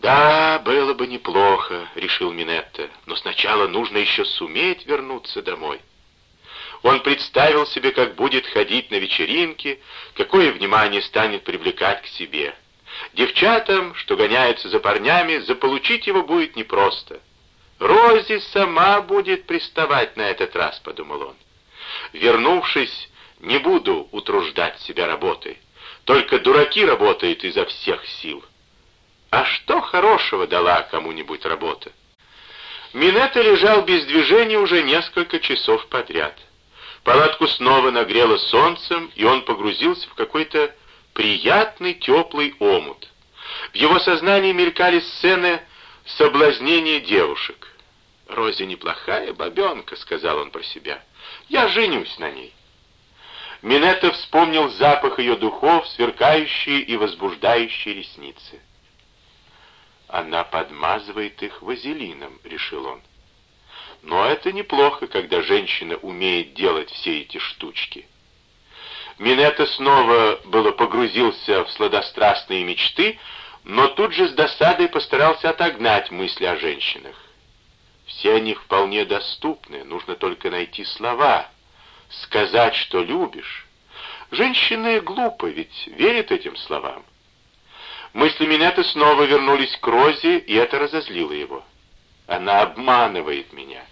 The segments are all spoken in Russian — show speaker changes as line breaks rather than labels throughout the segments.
«Да, было бы неплохо», — решил Минетта, «но сначала нужно еще суметь вернуться домой». Он представил себе, как будет ходить на вечеринки, какое внимание станет привлекать к себе. Девчатам, что гоняются за парнями, заполучить его будет непросто. Рози сама будет приставать на этот раз, подумал он. Вернувшись, не буду утруждать себя работой. Только дураки работают изо всех сил. А что хорошего дала кому-нибудь работа? Минета лежал без движения уже несколько часов подряд. Палатку снова нагрело солнцем, и он погрузился в какой-то приятный теплый омут. В его сознании мелькали сцены соблазнения девушек. «Рози неплохая бабенка», — сказал он про себя. «Я женюсь на ней». Минетта вспомнил запах ее духов, сверкающие и возбуждающие ресницы. «Она подмазывает их вазелином», — решил он. «Но это неплохо, когда женщина умеет делать все эти штучки». Минетта снова было погрузился в сладострастные мечты, но тут же с досадой постарался отогнать мысли о женщинах. Все они вполне доступны, нужно только найти слова, сказать, что любишь. Женщины глупы, ведь верят этим словам. Мысли Минеты снова вернулись к Розе, и это разозлило его. Она обманывает меня.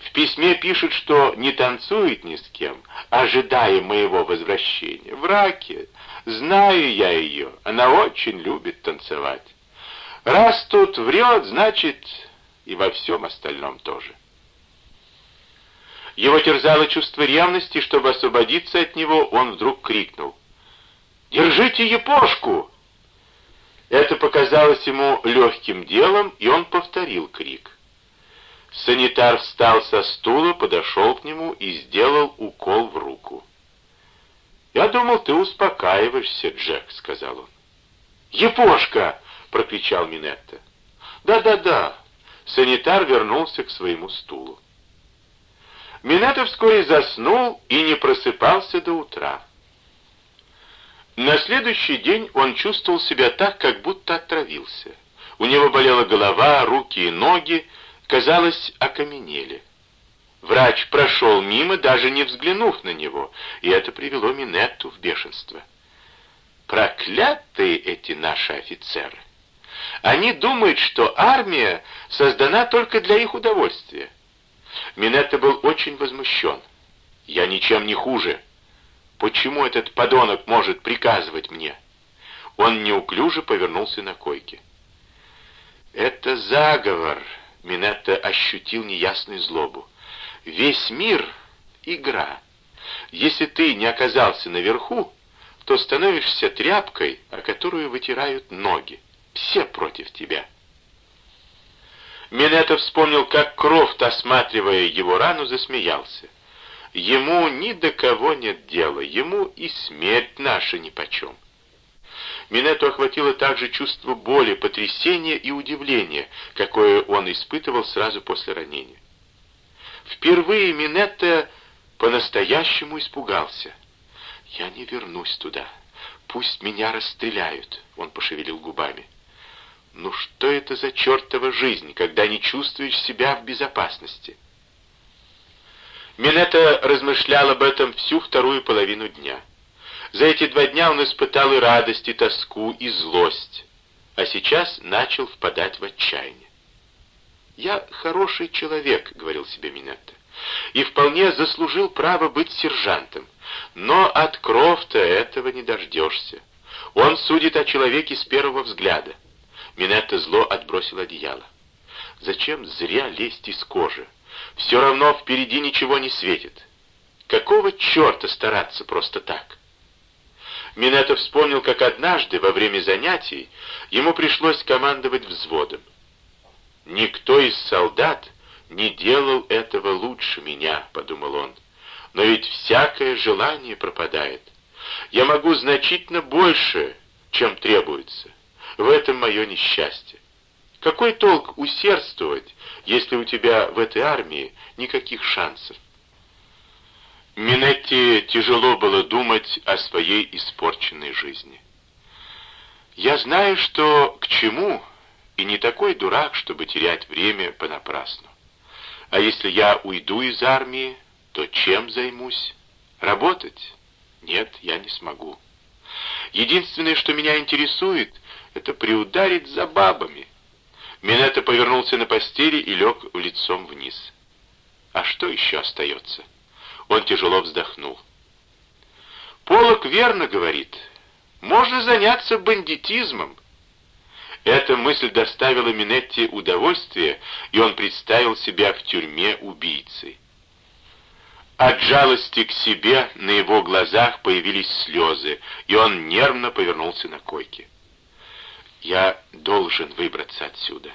В письме пишет, что не танцует ни с кем, ожидая моего возвращения. В раке. Знаю я ее. Она очень любит танцевать. Раз тут врет, значит, и во всем остальном тоже. Его терзало чувство ревности, чтобы освободиться от него, он вдруг крикнул. «Держите епошку!» Это показалось ему легким делом, и он повторил крик. Санитар встал со стула, подошел к нему и сделал укол в руку. «Я думал, ты успокаиваешься, Джек», — сказал он. «Епошка!» — прокричал Минетта. «Да-да-да, санитар вернулся к своему стулу. Минета вскоре заснул и не просыпался до утра. На следующий день он чувствовал себя так, как будто отравился. У него болела голова, руки и ноги, казалось, окаменели. Врач прошел мимо, даже не взглянув на него, и это привело Минетту в бешенство. Проклятые эти наши офицеры! Они думают, что армия создана только для их удовольствия. Минетта был очень возмущен. «Я ничем не хуже. Почему этот подонок может приказывать мне?» Он неуклюже повернулся на койке. «Это заговор», — Минетта ощутил неясную злобу. «Весь мир — игра. Если ты не оказался наверху, то становишься тряпкой, о которую вытирают ноги. Все против тебя». Минета вспомнил, как Крофт, осматривая его рану, засмеялся. Ему ни до кого нет дела, ему и смерть наша нипочем. Минету охватило также чувство боли, потрясения и удивления, какое он испытывал сразу после ранения. Впервые Минетта по-настоящему испугался. «Я не вернусь туда. Пусть меня расстреляют», — он пошевелил губами. Ну что это за чертова жизнь, когда не чувствуешь себя в безопасности? Минета размышлял об этом всю вторую половину дня. За эти два дня он испытал и радость, и тоску, и злость, а сейчас начал впадать в отчаяние. «Я хороший человек», — говорил себе Минетта, «и вполне заслужил право быть сержантом, но от Крофта этого не дождешься. Он судит о человеке с первого взгляда. Минетта зло отбросил одеяло. Зачем зря лезть из кожи? Все равно впереди ничего не светит. Какого черта стараться просто так? Минетта вспомнил, как однажды во время занятий ему пришлось командовать взводом. «Никто из солдат не делал этого лучше меня», — подумал он. «Но ведь всякое желание пропадает. Я могу значительно больше, чем требуется. В этом мое несчастье. Какой толк усердствовать, если у тебя в этой армии никаких шансов? Минетти тяжело было думать о своей испорченной жизни. «Я знаю, что к чему, и не такой дурак, чтобы терять время понапрасну. А если я уйду из армии, то чем займусь? Работать? Нет, я не смогу. Единственное, что меня интересует, это приударить за бабами. Минета повернулся на постели и лег лицом вниз. А что еще остается? Он тяжело вздохнул. Полок верно говорит. Можно заняться бандитизмом. Эта мысль доставила Минетти удовольствие, и он представил себя в тюрьме убийцей. От жалости к себе на его глазах появились слезы, и он нервно повернулся на койке. «Я должен выбраться отсюда.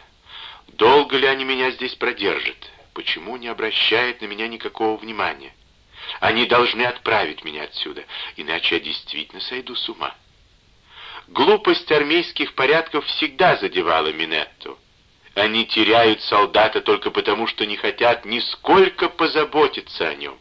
Долго ли они меня здесь продержат? Почему не обращают на меня никакого внимания? Они должны отправить меня отсюда, иначе я действительно сойду с ума». Глупость армейских порядков всегда задевала Минетту. Они теряют солдата только потому, что не хотят нисколько позаботиться о нем.